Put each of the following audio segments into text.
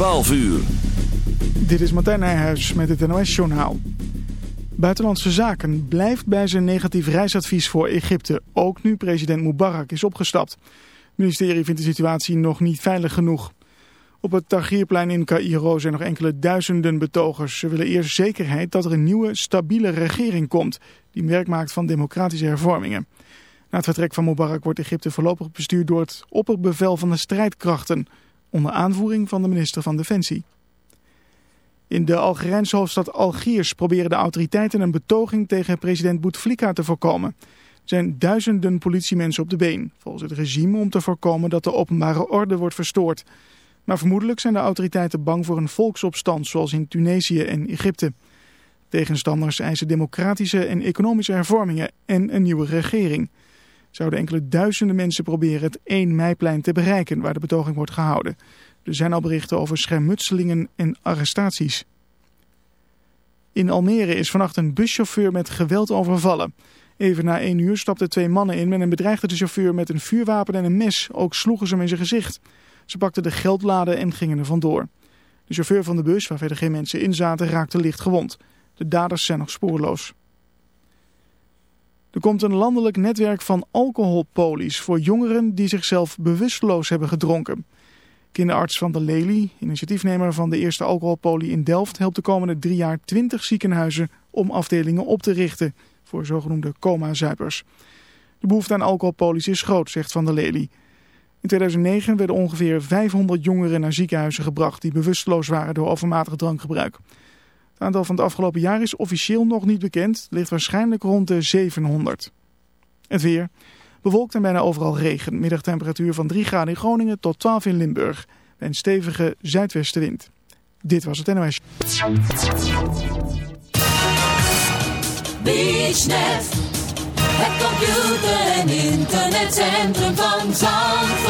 12 uur. Dit is Martijn Nijhuis met het NOS-journaal. Buitenlandse Zaken blijft bij zijn negatief reisadvies voor Egypte, ook nu president Mubarak is opgestapt. Het ministerie vindt de situatie nog niet veilig genoeg. Op het Tahrirplein in Cairo zijn nog enkele duizenden betogers. Ze willen eerst zekerheid dat er een nieuwe, stabiele regering komt... die werk maakt van democratische hervormingen. Na het vertrek van Mubarak wordt Egypte voorlopig bestuurd door het opperbevel van de strijdkrachten... onder aanvoering van de minister van Defensie. In de Algerijnse hoofdstad Algiers proberen de autoriteiten een betoging tegen president Bouteflika te voorkomen. Er zijn duizenden politiemensen op de been, volgens het regime om te voorkomen dat de openbare orde wordt verstoord. Maar vermoedelijk zijn de autoriteiten bang voor een volksopstand zoals in Tunesië en Egypte. Tegenstanders eisen democratische en economische hervormingen en een nieuwe regering. Zouden enkele duizenden mensen proberen het 1 meiplein te bereiken waar de betoging wordt gehouden. Er zijn al berichten over schermutselingen en arrestaties. In Almere is vannacht een buschauffeur met geweld overvallen. Even na één uur stapten twee mannen in met een bedreigde de chauffeur met een vuurwapen en een mes. Ook sloegen ze hem in zijn gezicht. Ze pakten de geldladen en gingen er vandoor. De chauffeur van de bus, waar verder geen mensen in zaten, raakte licht gewond. De daders zijn nog spoorloos. Er komt een landelijk netwerk van alcoholpolies voor jongeren die zichzelf bewusteloos hebben gedronken. Kinderarts van de Lely, initiatiefnemer van de eerste alcoholpolie in Delft, helpt de komende drie jaar 20 ziekenhuizen om afdelingen op te richten voor zogenoemde coma-zuipers. De behoefte aan alcoholpolies is groot, zegt Van der Lely. In 2009 werden ongeveer 500 jongeren naar ziekenhuizen gebracht die bewusteloos waren door overmatig drankgebruik. Het aantal van het afgelopen jaar is officieel nog niet bekend, ligt waarschijnlijk rond de 700. Het weer. Bewolkt en bijna overal regen. Middagtemperatuur van 3 graden in Groningen tot 12 in Limburg. Bij een stevige zuidwestenwind. Dit was het NOS. Het computer- en internetcentrum van Zandvoort.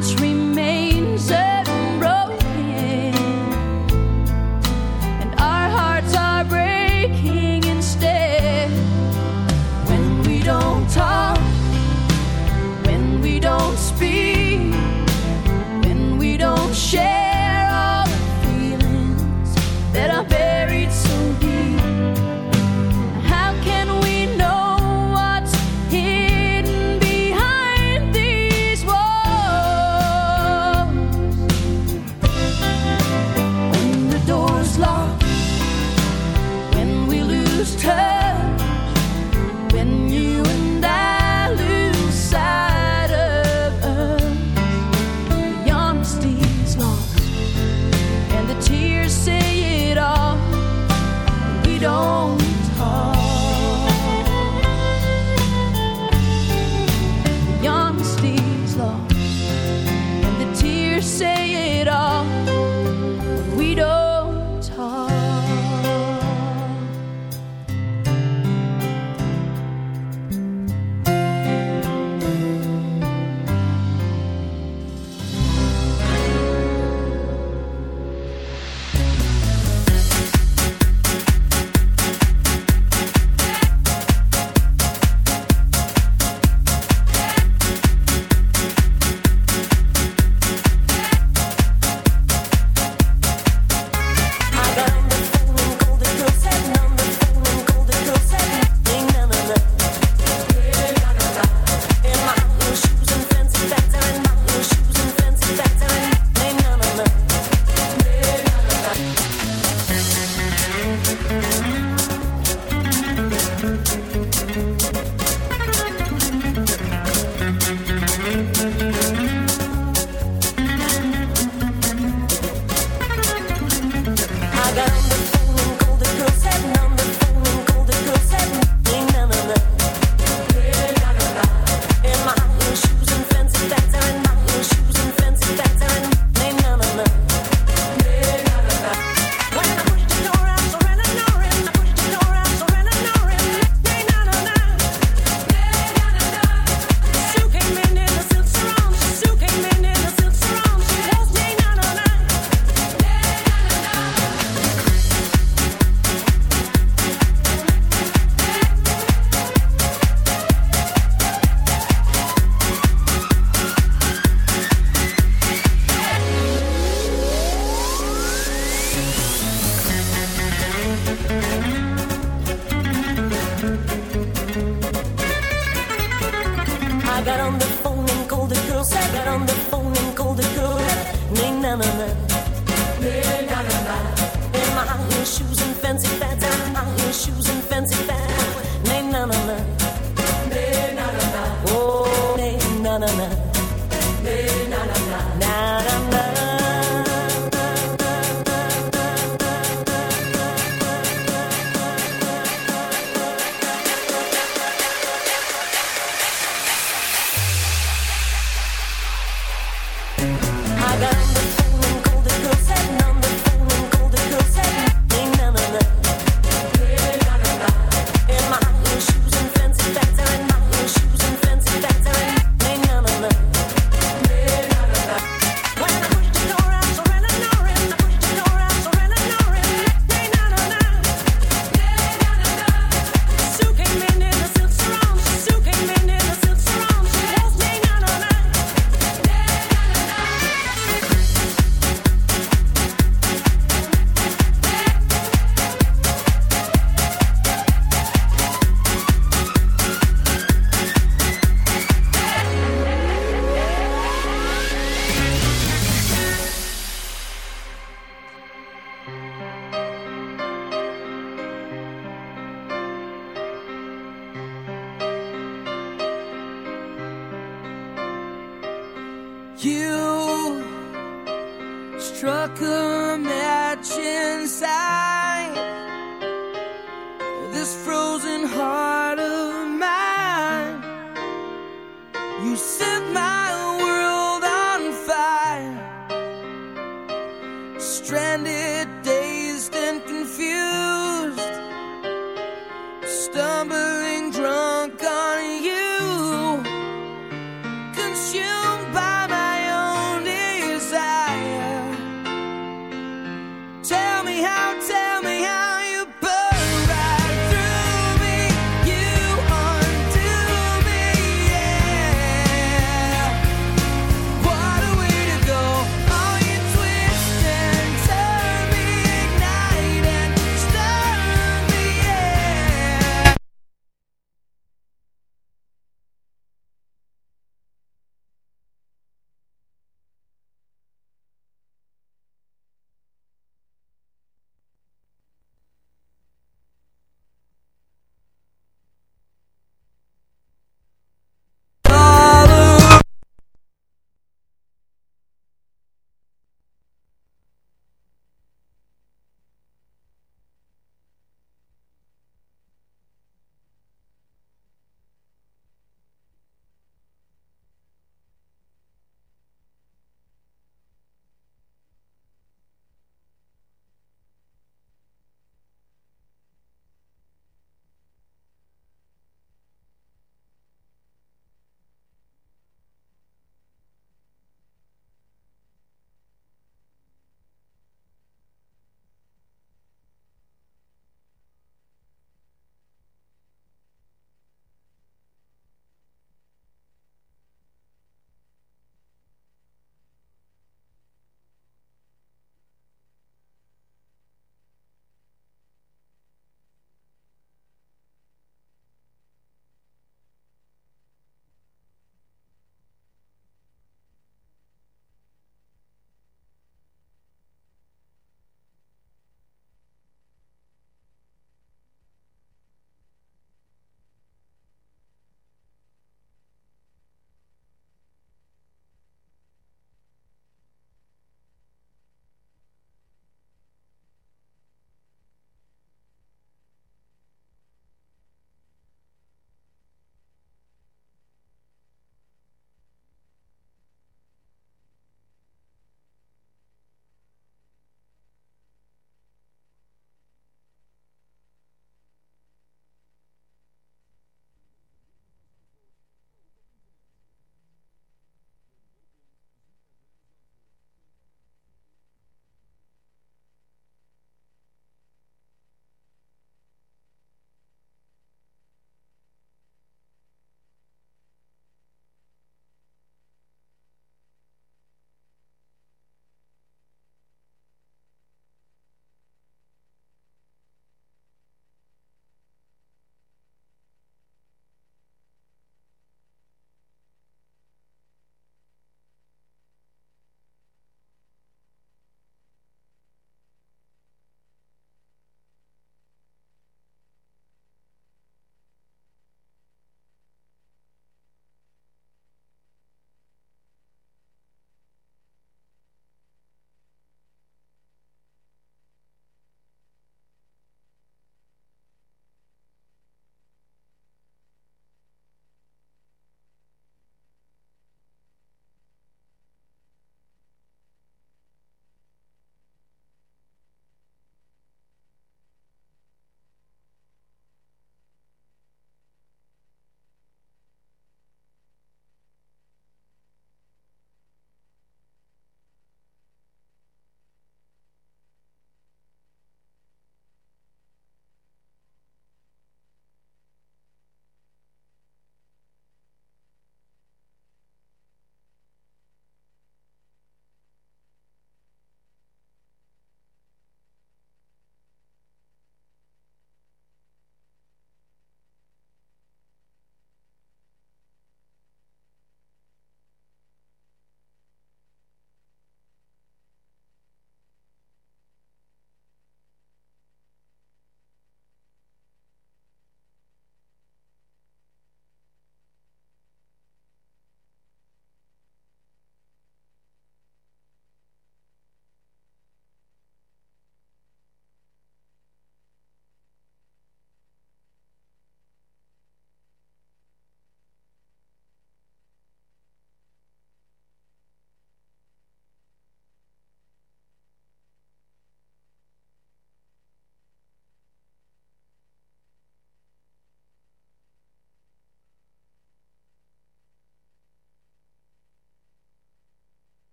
country